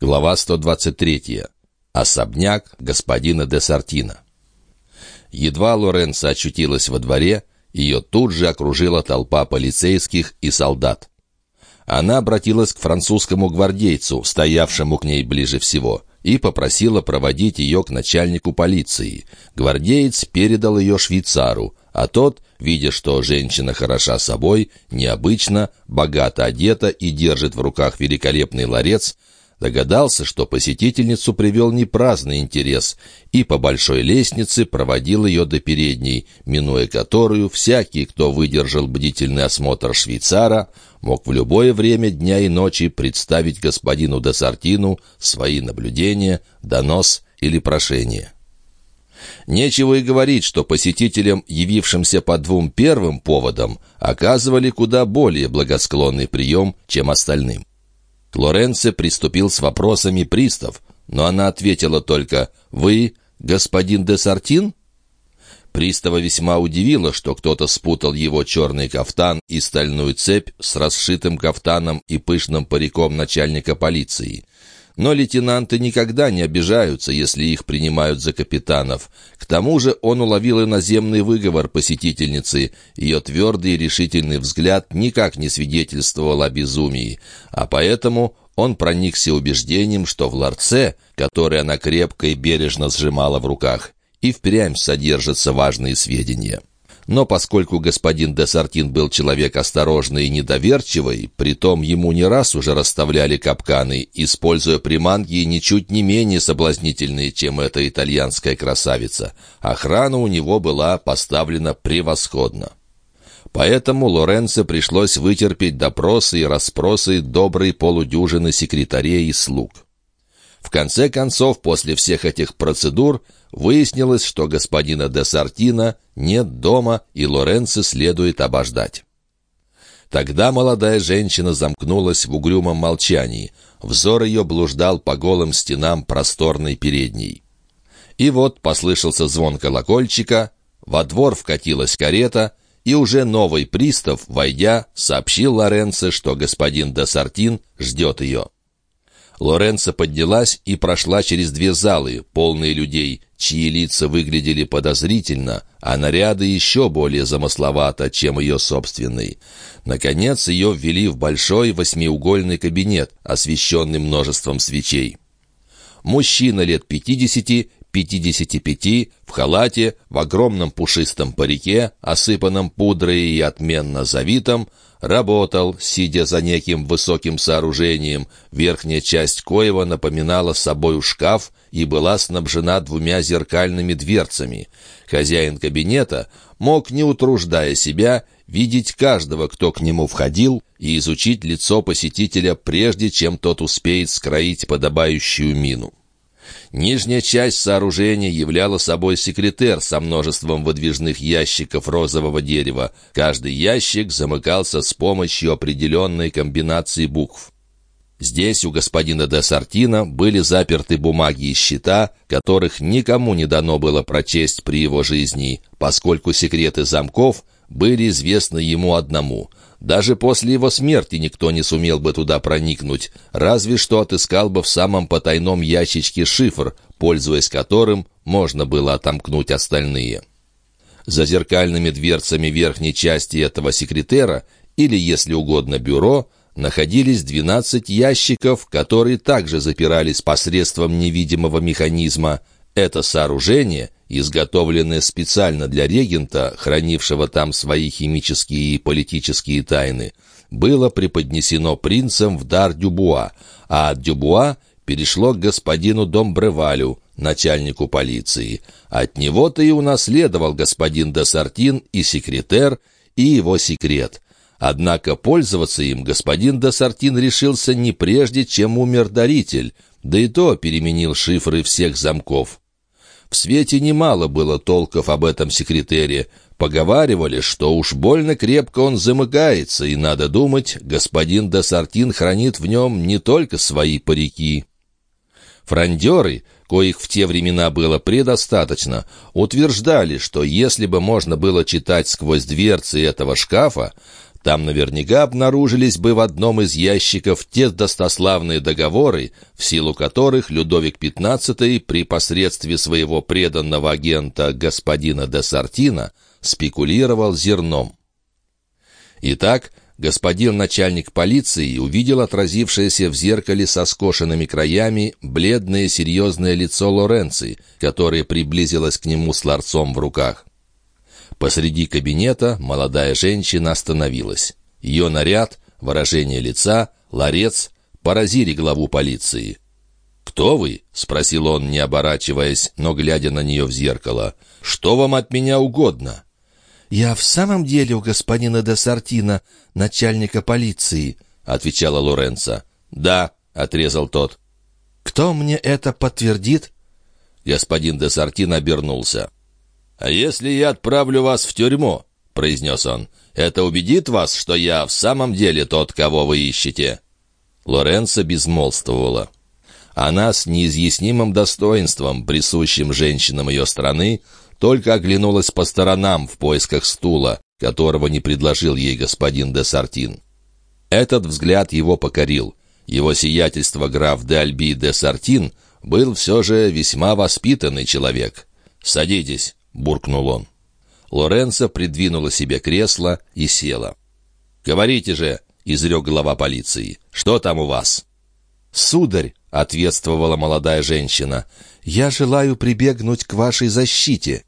Глава 123. Особняк господина де Сартина. Едва Лоренцо очутилась во дворе, ее тут же окружила толпа полицейских и солдат. Она обратилась к французскому гвардейцу, стоявшему к ней ближе всего, и попросила проводить ее к начальнику полиции. Гвардеец передал ее швейцару, а тот, видя, что женщина хороша собой, необычно, богато одета и держит в руках великолепный ларец, Догадался, что посетительницу привел не праздный интерес, и по большой лестнице проводил ее до передней, минуя которую всякий, кто выдержал бдительный осмотр швейцара, мог в любое время дня и ночи представить господину Десартину свои наблюдения, донос или прошение. Нечего и говорить, что посетителям, явившимся по двум первым поводам, оказывали куда более благосклонный прием, чем остальным. К Лоренце приступил с вопросами пристав, но она ответила только «Вы господин де Сартин?» Пристава весьма удивило, что кто-то спутал его черный кафтан и стальную цепь с расшитым кафтаном и пышным париком начальника полиции. Но лейтенанты никогда не обижаются, если их принимают за капитанов. К тому же он уловил иноземный выговор посетительницы. Ее твердый и решительный взгляд никак не свидетельствовал о безумии. А поэтому он проникся убеждением, что в ларце, который она крепко и бережно сжимала в руках, и впрямь содержатся важные сведения. Но поскольку господин де Сартин был человек осторожный и недоверчивый, притом ему не раз уже расставляли капканы, используя приманки ничуть не менее соблазнительные, чем эта итальянская красавица, охрана у него была поставлена превосходно. Поэтому Лоренцо пришлось вытерпеть допросы и расспросы доброй полудюжины секретарей и слуг. В конце концов, после всех этих процедур, выяснилось, что господина де Сартина нет дома, и Лоренцо следует обождать. Тогда молодая женщина замкнулась в угрюмом молчании. Взор ее блуждал по голым стенам просторной передней. И вот послышался звон колокольчика, во двор вкатилась карета, и уже новый пристав, войдя, сообщил Лоренцо, что господин де Сартин ждет ее. Лоренцо поднялась и прошла через две залы, полные людей, чьи лица выглядели подозрительно, а наряды еще более замысловато, чем ее собственный. Наконец ее ввели в большой восьмиугольный кабинет, освещенный множеством свечей. Мужчина лет пятидесяти 55, в халате, в огромном пушистом парике, осыпанном пудрой и отменно завитом, работал, сидя за неким высоким сооружением, верхняя часть коего напоминала собою шкаф и была снабжена двумя зеркальными дверцами. Хозяин кабинета мог, не утруждая себя, видеть каждого, кто к нему входил, и изучить лицо посетителя, прежде чем тот успеет скроить подобающую мину. Нижняя часть сооружения являла собой секретер со множеством выдвижных ящиков розового дерева. Каждый ящик замыкался с помощью определенной комбинации букв. Здесь у господина де Сартина были заперты бумаги и счета, которых никому не дано было прочесть при его жизни, поскольку секреты замков были известны ему одному. Даже после его смерти никто не сумел бы туда проникнуть, разве что отыскал бы в самом потайном ящичке шифр, пользуясь которым можно было отомкнуть остальные. За зеркальными дверцами верхней части этого секретера, или, если угодно, бюро, находились 12 ящиков, которые также запирались посредством невидимого механизма. Это сооружение — изготовленное специально для регента, хранившего там свои химические и политические тайны, было преподнесено принцем в дар Дюбуа, а от Дюбуа перешло к господину Домбревалю, начальнику полиции. От него-то и унаследовал господин Десартин и секретер, и его секрет. Однако пользоваться им господин Десартин решился не прежде, чем умер даритель, да и то переменил шифры всех замков. В свете немало было толков об этом секретере. Поговаривали, что уж больно крепко он замыкается, и, надо думать, господин Десартин хранит в нем не только свои парики. Фрондеры, коих в те времена было предостаточно, утверждали, что если бы можно было читать сквозь дверцы этого шкафа, Там наверняка обнаружились бы в одном из ящиков те достославные договоры, в силу которых Людовик XV при посредстве своего преданного агента господина де Сартина спекулировал зерном. Итак, господин начальник полиции увидел отразившееся в зеркале со скошенными краями бледное серьезное лицо Лоренци, которое приблизилось к нему с ларцом в руках. Посреди кабинета молодая женщина остановилась. Ее наряд, выражение лица, ларец поразили главу полиции. «Кто вы?» — спросил он, не оборачиваясь, но глядя на нее в зеркало. «Что вам от меня угодно?» «Я в самом деле у господина де Сартина, начальника полиции», — отвечала Лоренцо. «Да», — отрезал тот. «Кто мне это подтвердит?» Господин де Сартин обернулся. «А если я отправлю вас в тюрьму?» — произнес он. «Это убедит вас, что я в самом деле тот, кого вы ищете?» Лоренцо безмолвствовала. Она с неизъяснимым достоинством, присущим женщинам ее страны, только оглянулась по сторонам в поисках стула, которого не предложил ей господин де Сартин. Этот взгляд его покорил. Его сиятельство граф де Альби де Сартин был все же весьма воспитанный человек. «Садитесь», — буркнул он. Лоренцо придвинула себе кресло и села. «Говорите же», — изрек глава полиции, — «что там у вас?» «Сударь», — ответствовала молодая женщина, — «я желаю прибегнуть к вашей защите».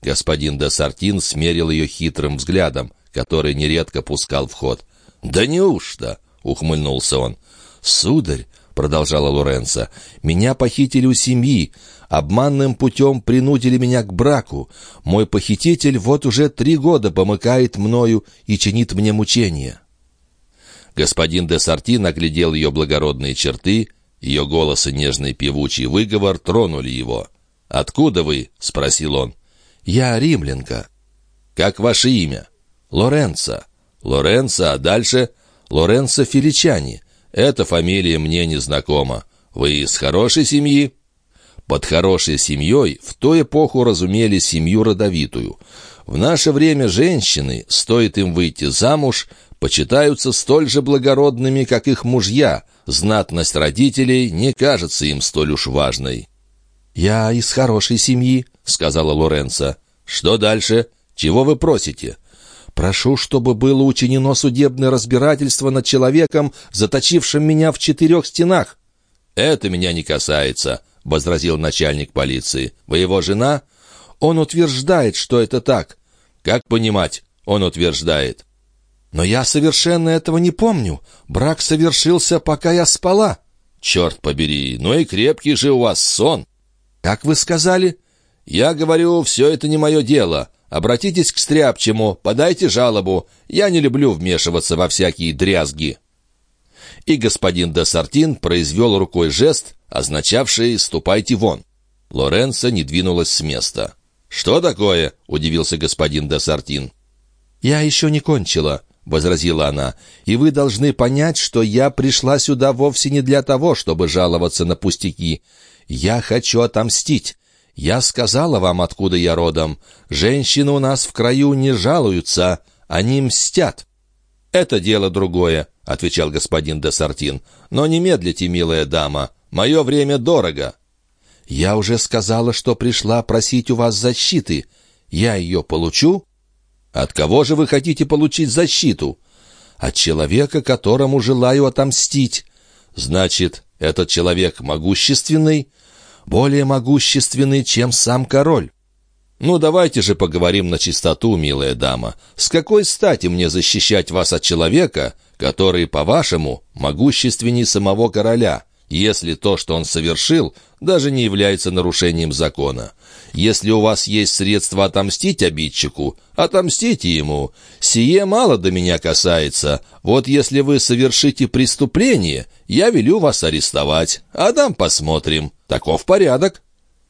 Господин де Сартин смерил ее хитрым взглядом, который нередко пускал в ход. «Да неужто?» — ухмыльнулся он. «Сударь», — продолжала Лоренцо, — «меня похитили у семьи, обманным путем принудили меня к браку. Мой похититель вот уже три года помыкает мною и чинит мне мучения». Господин де Сартин оглядел ее благородные черты, ее голос и нежный певучий выговор тронули его. «Откуда вы?» — спросил он. «Я римлянка». «Как ваше имя?» «Лоренцо». «Лоренцо, а дальше?» «Лоренцо Феличани». «Эта фамилия мне не знакома. Вы из хорошей семьи?» Под хорошей семьей в ту эпоху разумели семью родовитую. В наше время женщины, стоит им выйти замуж, почитаются столь же благородными, как их мужья. Знатность родителей не кажется им столь уж важной. «Я из хорошей семьи», — сказала Лоренцо. «Что дальше? Чего вы просите?» «Прошу, чтобы было учинено судебное разбирательство над человеком, заточившим меня в четырех стенах». «Это меня не касается возразил начальник полиции. «Вы его жена?» «Он утверждает, что это так». «Как понимать?» «Он утверждает». «Но я совершенно этого не помню. Брак совершился, пока я спала». «Черт побери, ну и крепкий же у вас сон». «Как вы сказали?» «Я говорю, все это не мое дело. Обратитесь к Стряпчему, подайте жалобу. Я не люблю вмешиваться во всякие дрязги» и господин де Сартин произвел рукой жест, означавший «ступайте вон». Лоренцо не двинулась с места. «Что такое?» — удивился господин де Сартин. «Я еще не кончила», — возразила она, «и вы должны понять, что я пришла сюда вовсе не для того, чтобы жаловаться на пустяки. Я хочу отомстить. Я сказала вам, откуда я родом. Женщины у нас в краю не жалуются, они мстят». «Это дело другое», — отвечал господин де Сартин. «Но не медлите, милая дама. Мое время дорого». «Я уже сказала, что пришла просить у вас защиты. Я ее получу?» «От кого же вы хотите получить защиту?» «От человека, которому желаю отомстить». «Значит, этот человек могущественный?» «Более могущественный, чем сам король». «Ну, давайте же поговорим на чистоту, милая дама. С какой стати мне защищать вас от человека, который, по-вашему, могущественней самого короля, если то, что он совершил, даже не является нарушением закона? Если у вас есть средства отомстить обидчику, отомстите ему. Сие мало до меня касается. Вот если вы совершите преступление, я велю вас арестовать, а там посмотрим. Таков порядок».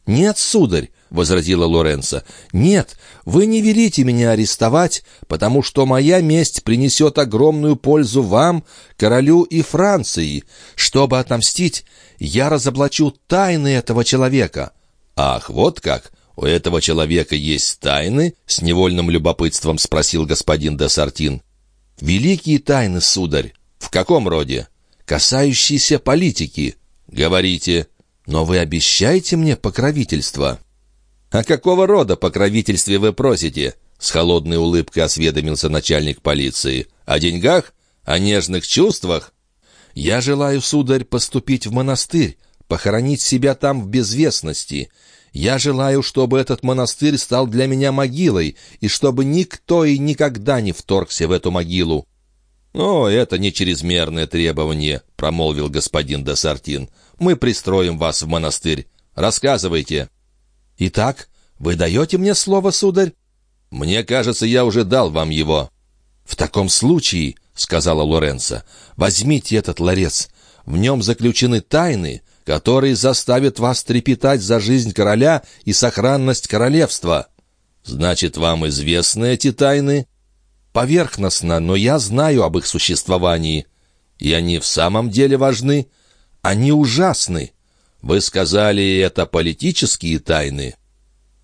«Нет, сударь», — возразила Лоренцо, — «нет, вы не велите меня арестовать, потому что моя месть принесет огромную пользу вам, королю и Франции. Чтобы отомстить, я разоблачу тайны этого человека». «Ах, вот как! У этого человека есть тайны?» — с невольным любопытством спросил господин де Сартин. «Великие тайны, сударь». «В каком роде?» «Касающиеся политики». «Говорите». «Но вы обещаете мне покровительство?» «А какого рода покровительстве вы просите?» С холодной улыбкой осведомился начальник полиции. «О деньгах? О нежных чувствах?» «Я желаю, сударь, поступить в монастырь, похоронить себя там в безвестности. Я желаю, чтобы этот монастырь стал для меня могилой, и чтобы никто и никогда не вторгся в эту могилу». «О, это не чрезмерное требование», — промолвил господин Десартин. «Мы пристроим вас в монастырь. Рассказывайте». «Итак, вы даете мне слово, сударь?» «Мне кажется, я уже дал вам его». «В таком случае», — сказала Лоренцо, — «возьмите этот ларец. В нем заключены тайны, которые заставят вас трепетать за жизнь короля и сохранность королевства». «Значит, вам известны эти тайны?» «Поверхностно, но я знаю об их существовании». «И они в самом деле важны?» «Они ужасны». «Вы сказали, это политические тайны?»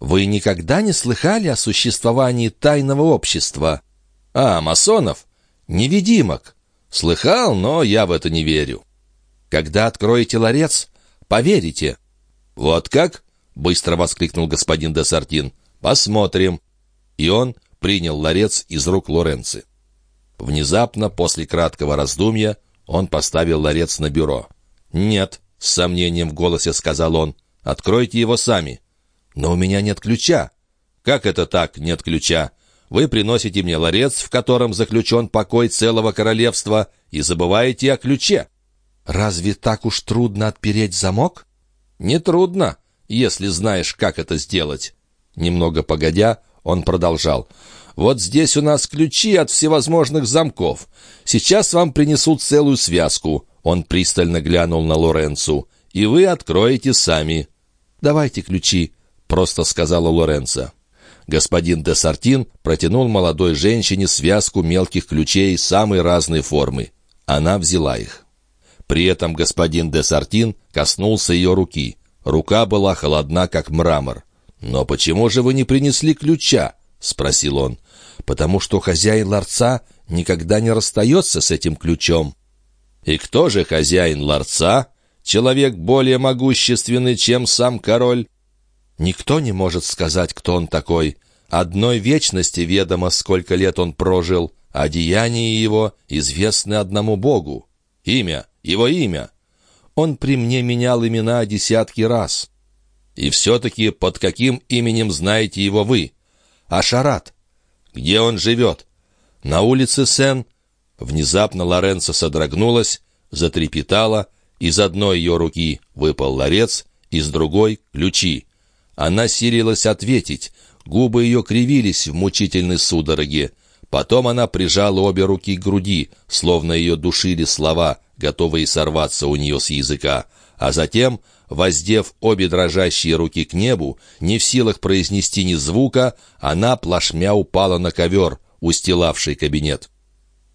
«Вы никогда не слыхали о существовании тайного общества?» «А, масонов?» «Невидимок». «Слыхал, но я в это не верю». «Когда откроете ларец, поверите». «Вот как?» — быстро воскликнул господин де. «Посмотрим». И он принял ларец из рук Лоренци. Внезапно, после краткого раздумья, он поставил ларец на бюро. «Нет», — с сомнением в голосе сказал он, — «откройте его сами». «Но у меня нет ключа». «Как это так, нет ключа? Вы приносите мне ларец, в котором заключен покой целого королевства, и забываете о ключе». «Разве так уж трудно отпереть замок?» «Не трудно, если знаешь, как это сделать». Немного погодя, он продолжал. «Вот здесь у нас ключи от всевозможных замков. Сейчас вам принесут целую связку». Он пристально глянул на Лоренцу. «И вы откроете сами». «Давайте ключи», — просто сказала Лоренцо. Господин де Сартин протянул молодой женщине связку мелких ключей самой разной формы. Она взяла их. При этом господин де Сартин коснулся ее руки. Рука была холодна, как мрамор. «Но почему же вы не принесли ключа?» — спросил он. «Потому что хозяин ларца никогда не расстается с этим ключом». «И кто же хозяин ларца? Человек более могущественный, чем сам король?» Никто не может сказать, кто он такой. Одной вечности ведомо, сколько лет он прожил, а деяния его известны одному Богу. Имя, его имя. Он при мне менял имена десятки раз. И все-таки под каким именем знаете его вы? Ашарат. Где он живет? На улице Сен. Внезапно Лоренцо содрогнулась, затрепетала, из одной ее руки выпал ларец, из другой — ключи. Она силилась ответить. Губы ее кривились в мучительной судороге. Потом она прижала обе руки к груди, словно ее душили слова, готовые сорваться у нее с языка. А затем, воздев обе дрожащие руки к небу, не в силах произнести ни звука, она плашмя упала на ковер, устилавший кабинет.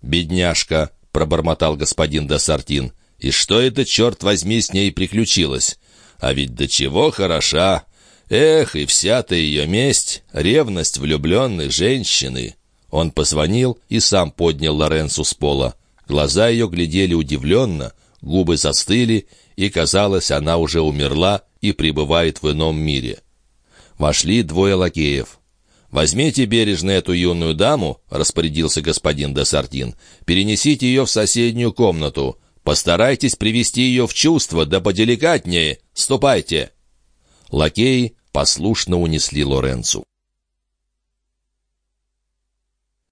«Бедняжка!» — пробормотал господин Досартин. «И что это, черт возьми, с ней приключилось? А ведь до чего хороша! Эх, и вся-то ее месть, ревность влюбленной женщины. Он позвонил и сам поднял Лоренцу с пола. Глаза ее глядели удивленно, губы застыли, и, казалось, она уже умерла и пребывает в ином мире. Вошли двое лакеев. «Возьмите бережно эту юную даму», — распорядился господин Десартин, «перенесите ее в соседнюю комнату. Постарайтесь привести ее в чувство, да поделикатнее. Ступайте». Лакеи послушно унесли Лоренцу.